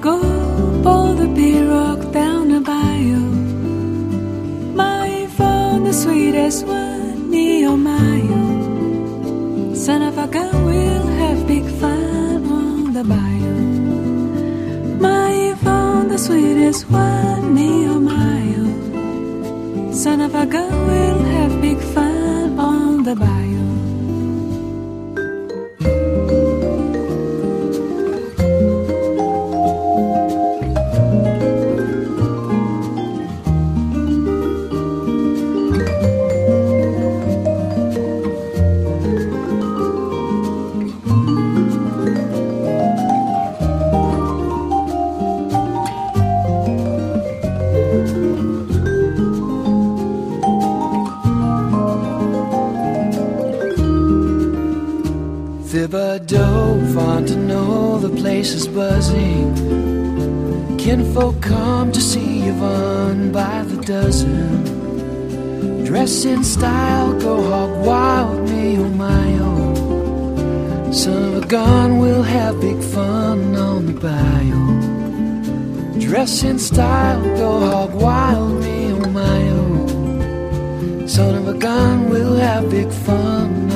go pull the pirogue down the bayou. My phone, the sweetest one, Neo Mayo. Son of a gun, we'll have big fun on the bayou. My phone, the sweetest one, Neo Mayo. Son of a gun, we'll have big fun on the bayou. Thibodeau, Fontenot, the place is buzzing. Kinfolk come to see Yvonne by the dozen. Dress in style, go hog wild, me oh my oh. Son of a gun, we'll have big fun on the bayou. Dress in style, go hog wild, me oh my oh. Son of a gun, we'll have big fun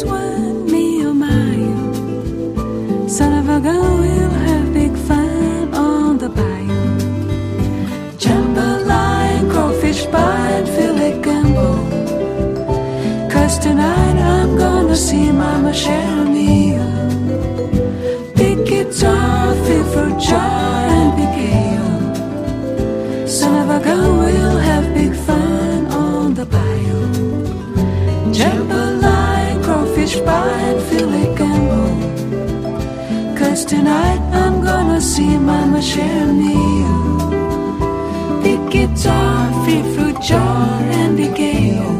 one, me oh. Son of a gun, we'll have big fun on the bayou. Jambalaya, crawfish pie, and filet gumbo. Cause tonight I'm gonna see Mama Sharon Neal. Big guitar, fit for jar, and big ale. Son of a gun, we'll have big fun on the bayou. Pie, and filet gumbo. Cause tonight I'm gonna see Mama Sharon Neal. Big guitar, fit fruit jar, and big ale.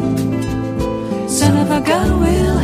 Son of a gun, we'll